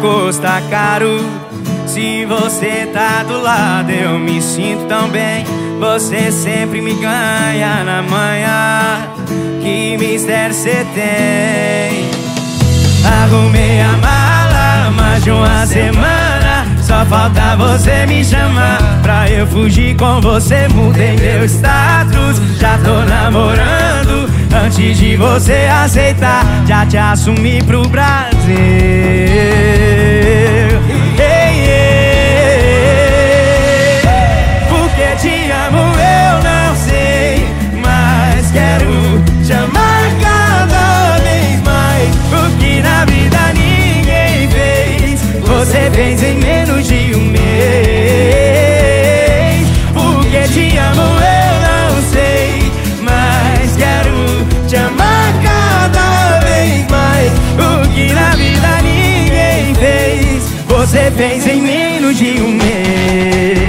custa caro. Se você tá do lado, eu me sinto tão bem. Você sempre me ganha na manhã. Que mistério cê tem? Arrumei a mala mais de uma semana. Só falta você me chamar Pra eu fugir com você Mudei meu status Já tô namorando Antes de você aceitar Já te assumi pro Brasil. Porque te amo eu não sei Mas quero te amar Você fez em menos de um mês.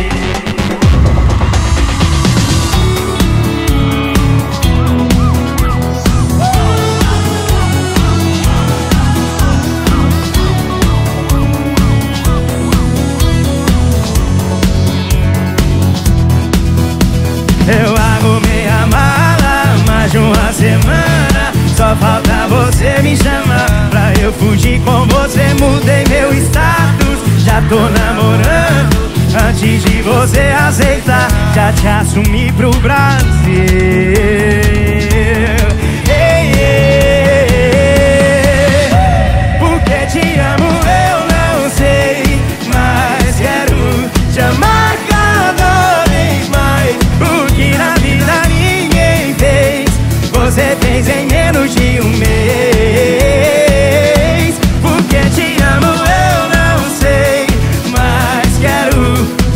Eu arrumei a mala mais de uma semana tô namorando. Antes de você aceitar Já te assumi pro Brasil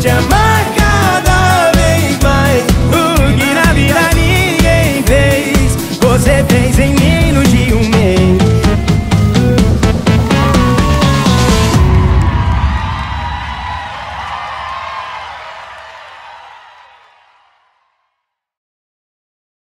Yeah.